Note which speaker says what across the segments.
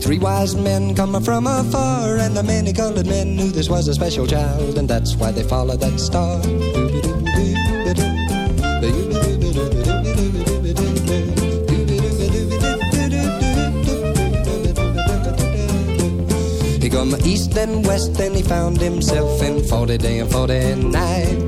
Speaker 1: three wise men come from afar. And the many colored men knew this was a special child, and that's why they followed that star. He come east and west and he found himself in 40 day and 40 night.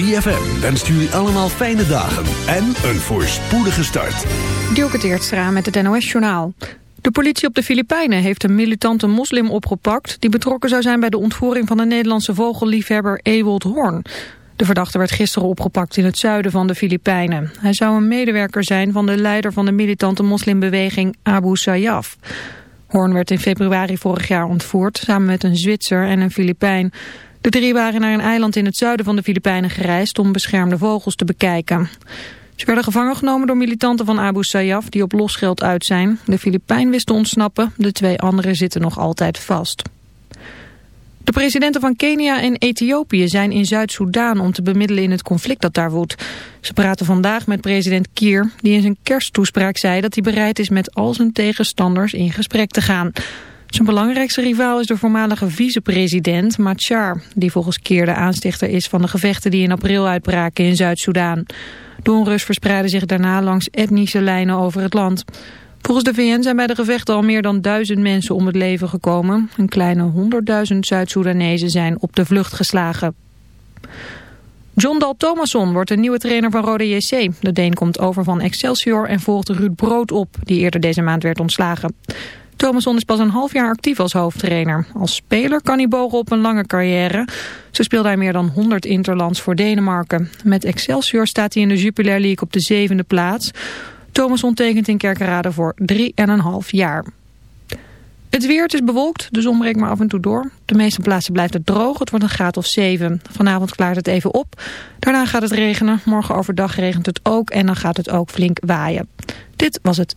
Speaker 2: ZFM wenst jullie allemaal fijne dagen en een voorspoedige start.
Speaker 3: Dielke Teertstra met het NOS-journaal. De politie op de Filipijnen heeft een militante moslim opgepakt... die betrokken zou zijn bij de ontvoering van de Nederlandse vogelliefhebber Ewold Horn. De verdachte werd gisteren opgepakt in het zuiden van de Filipijnen. Hij zou een medewerker zijn van de leider van de militante moslimbeweging Abu Sayyaf. Horn werd in februari vorig jaar ontvoerd... samen met een Zwitser en een Filipijn... De drie waren naar een eiland in het zuiden van de Filipijnen gereisd om beschermde vogels te bekijken. Ze werden gevangen genomen door militanten van Abu Sayyaf die op losgeld uit zijn. De Filipijn wist te ontsnappen, de twee anderen zitten nog altijd vast. De presidenten van Kenia en Ethiopië zijn in Zuid-Soedan om te bemiddelen in het conflict dat daar woedt. Ze praten vandaag met president Kier, die in zijn kersttoespraak zei dat hij bereid is met al zijn tegenstanders in gesprek te gaan. Zijn belangrijkste rivaal is de voormalige vicepresident Machar, die volgens Keer de aanstichter is van de gevechten die in april uitbraken in Zuid-Soedan. De onrust verspreidde zich daarna langs etnische lijnen over het land. Volgens de VN zijn bij de gevechten al meer dan duizend mensen om het leven gekomen. Een kleine honderdduizend Zuid-Soedanezen zijn op de vlucht geslagen. John Dal Thomasson wordt de nieuwe trainer van Rode JC. De Deen komt over van Excelsior en volgt Ruud Brood op, die eerder deze maand werd ontslagen. Thomasson is pas een half jaar actief als hoofdtrainer. Als speler kan hij bogen op een lange carrière. Zo speelde hij meer dan 100 interlands voor Denemarken. Met Excelsior staat hij in de Jupiler League op de zevende plaats. Thomasson tekent in Kerkrade voor 3,5 jaar. Het weer, is bewolkt, de zon breekt maar af en toe door. De meeste plaatsen blijft het droog, het wordt een graad of 7. Vanavond klaart het even op. Daarna gaat het regenen, morgen overdag regent het ook en dan gaat het ook flink waaien. Dit was het.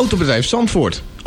Speaker 4: Autobedrijf Zandvoort,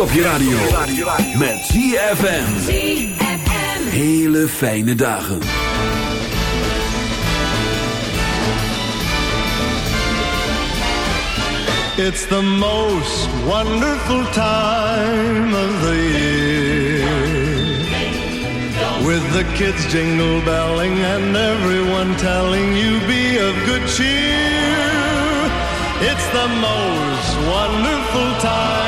Speaker 2: Op je radio. Met ZFM. Hele fijne dagen.
Speaker 5: It's the most wonderful time of the year. With the kids jingle belling and everyone telling you be of good cheer. It's the most wonderful time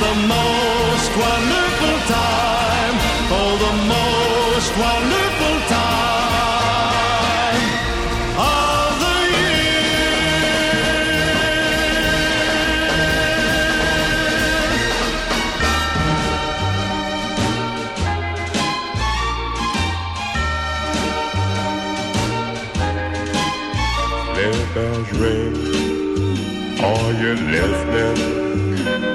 Speaker 5: the most wonderful time. Oh, the most wonderful time of the
Speaker 6: Sleigh bells ring. Are you listening?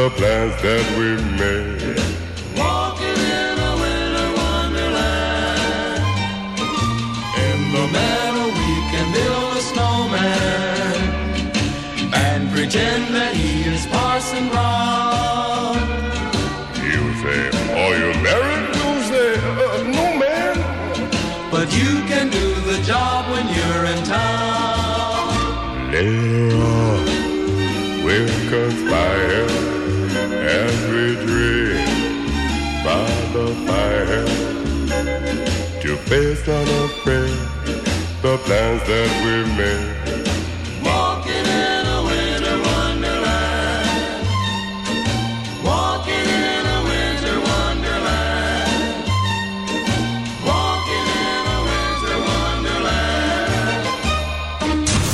Speaker 6: the plans that we made.
Speaker 7: Walking in a winter wonderland. In the meadow we can build a snowman and pretend that he is Parson Brown.
Speaker 6: You say, Are you married? You say, uh, No, man.
Speaker 7: But you the to
Speaker 6: best on a the plans that we made.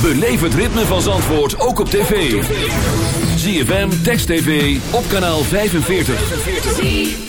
Speaker 7: In
Speaker 2: Beleef het ritme van Zandvoort ook op tv. ZFM Text TV op kanaal 45.
Speaker 8: 45.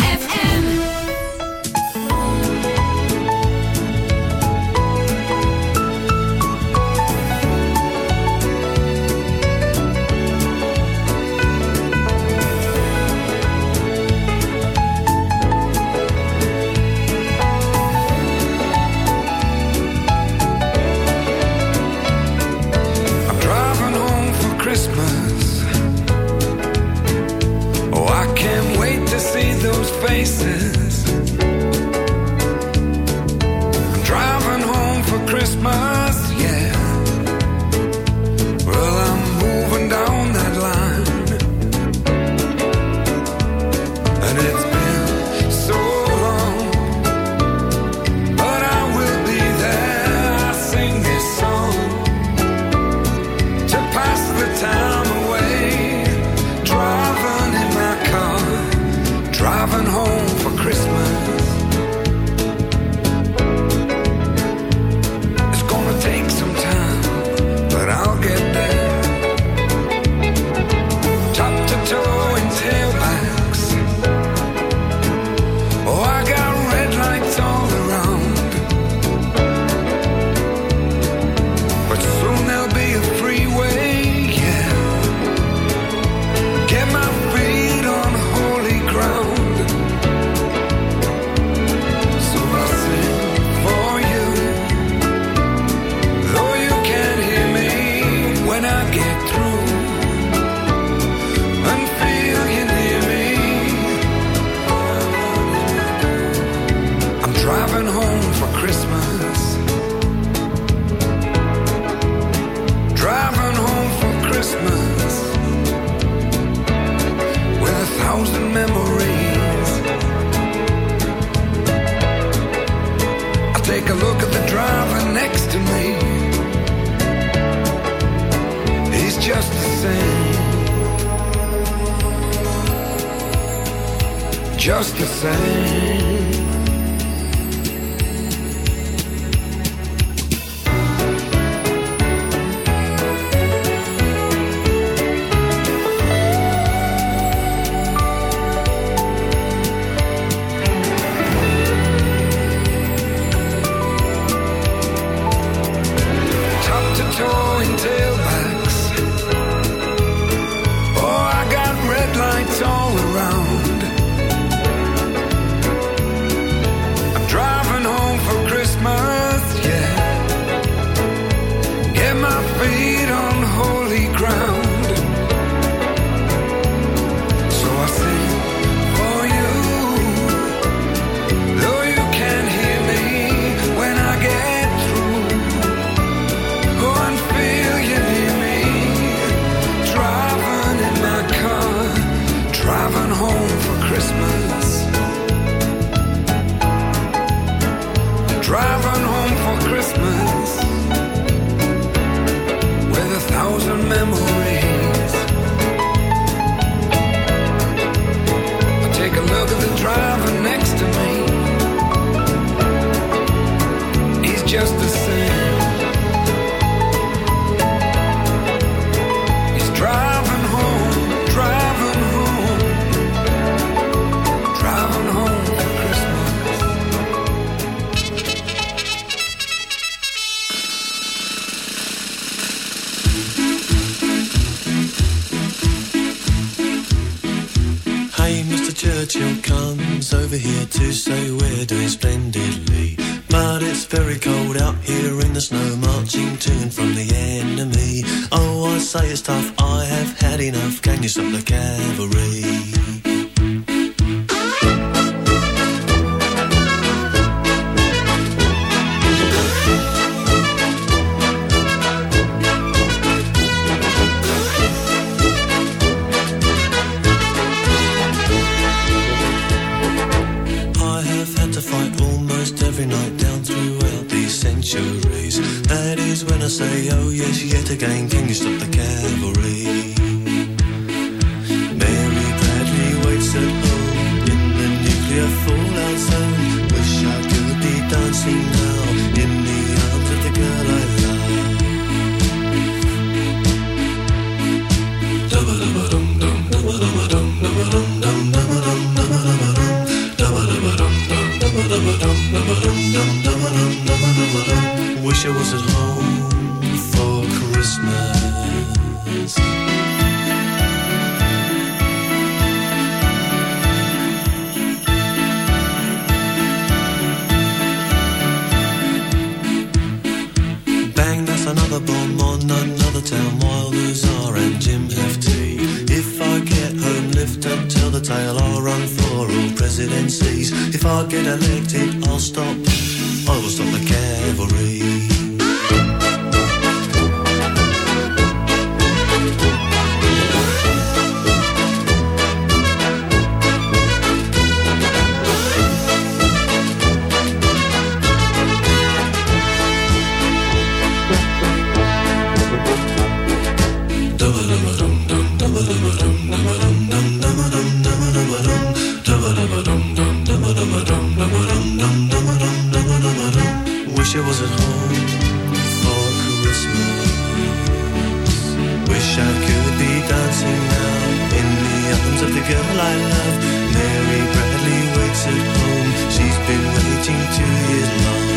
Speaker 8: girl I love. Mary Bradley waits at home. She's been waiting two years long.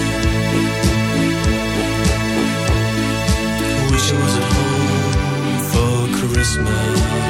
Speaker 8: Wish I was at home for Christmas.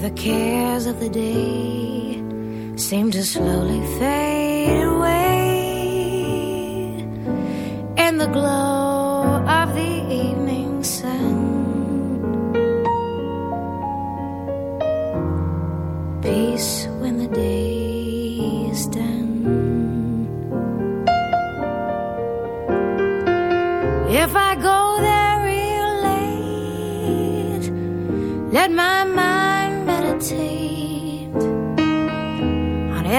Speaker 9: the
Speaker 10: cares of the day seem to slowly fade away, and the glow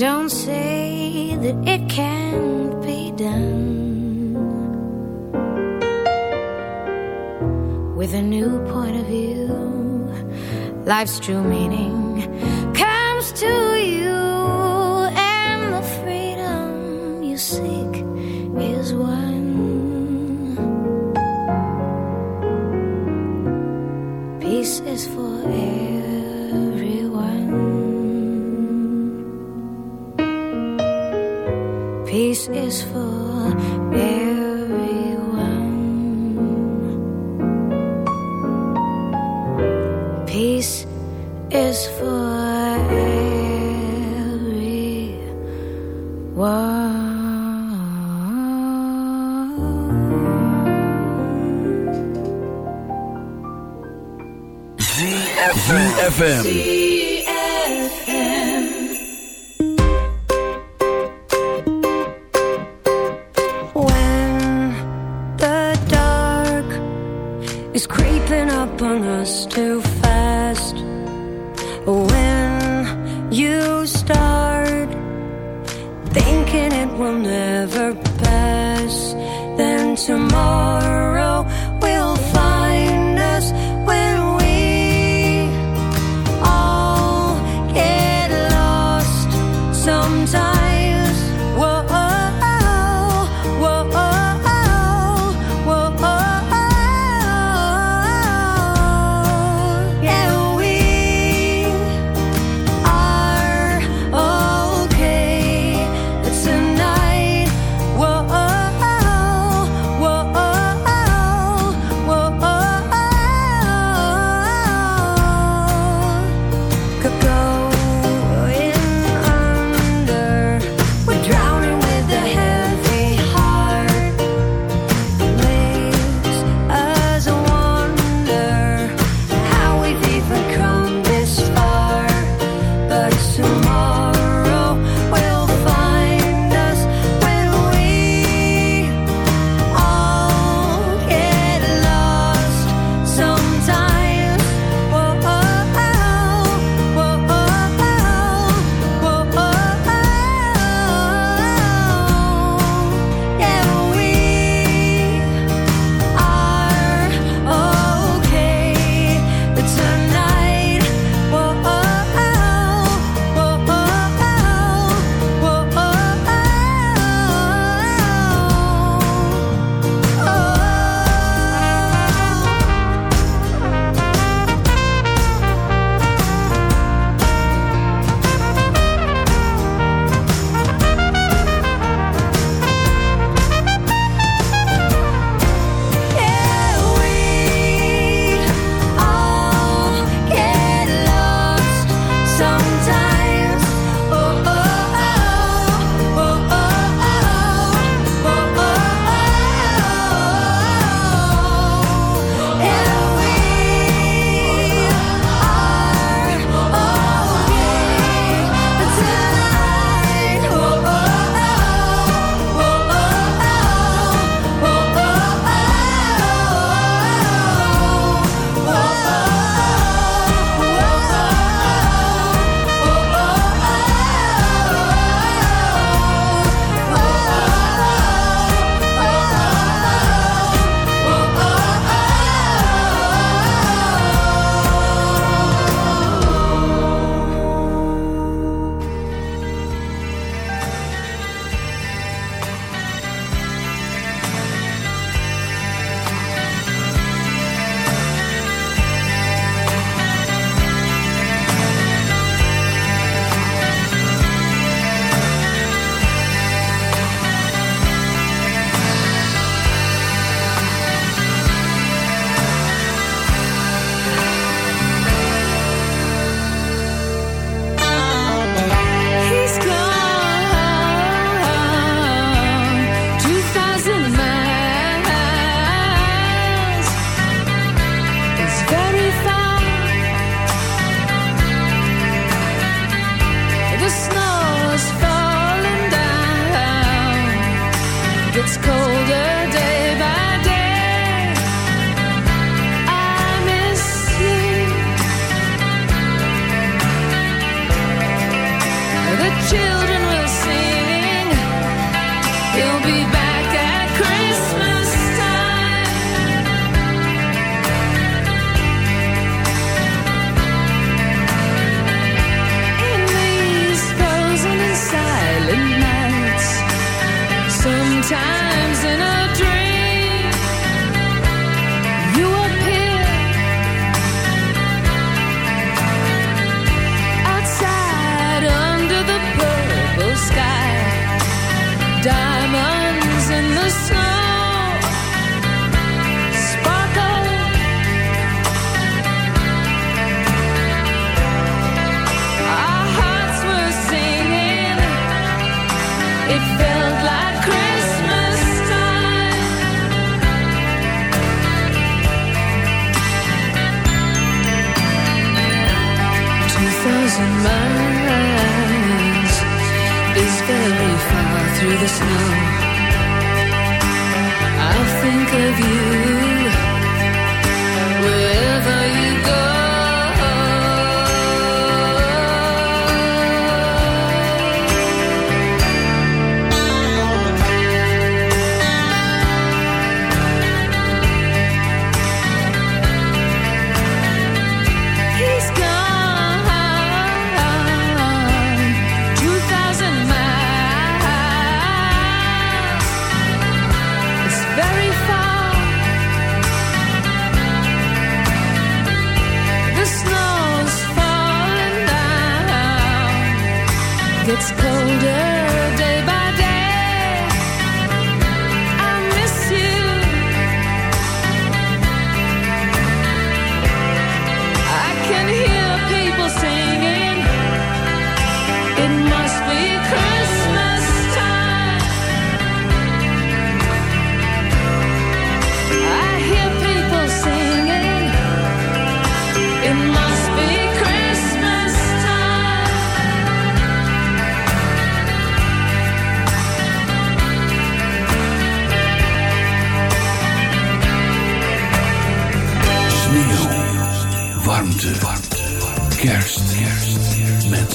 Speaker 10: Don't
Speaker 2: say that it can't be done with a new point of view. Life's true meaning this is for everyone. Peace is for everyone.
Speaker 10: ZFM.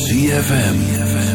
Speaker 2: ZFM.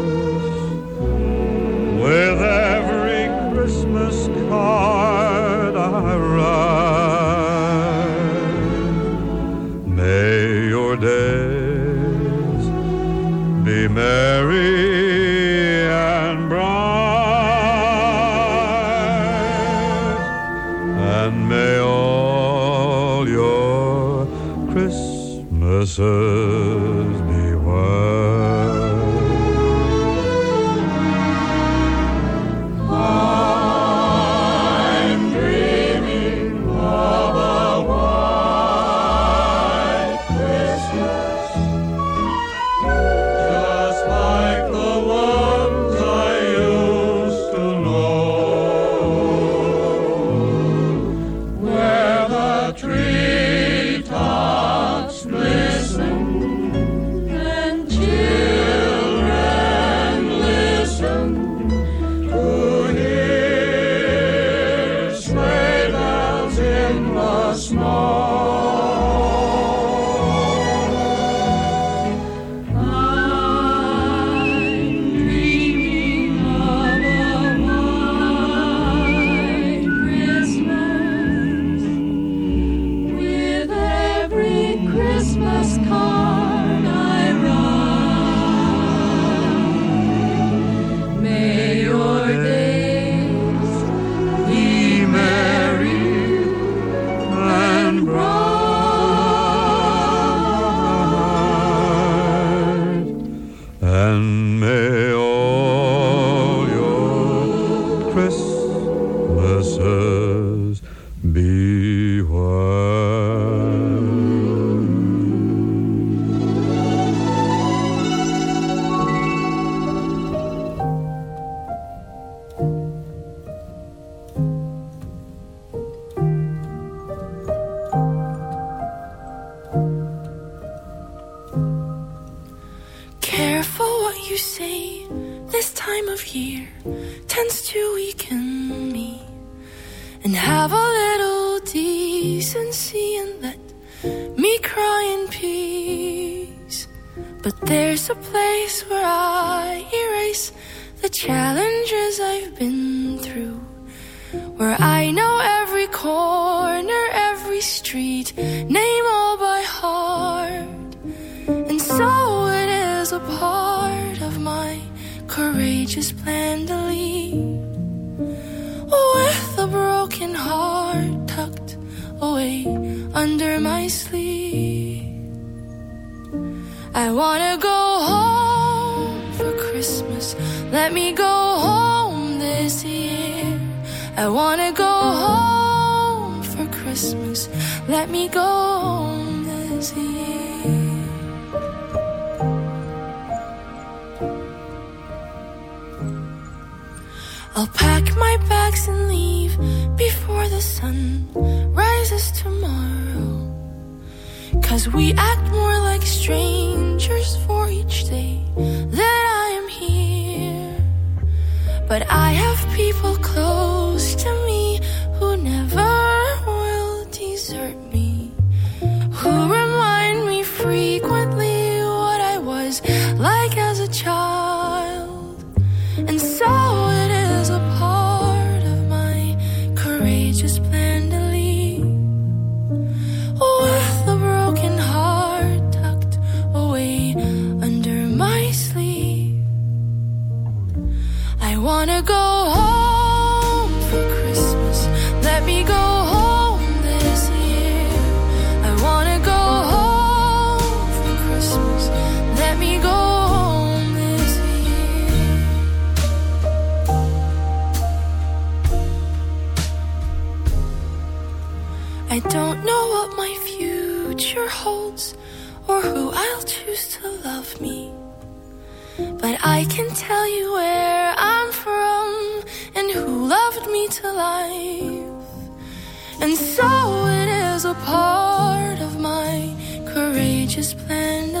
Speaker 11: just
Speaker 12: plan to leave with a broken heart tucked away under my sleeve. I wanna go home for Christmas. Let me go home this year. I wanna go home for Christmas. Let me go the sun rises tomorrow. Cause we act more like strangers. I can tell you where I'm from and who loved me to life. And so it is a part of my courageous plan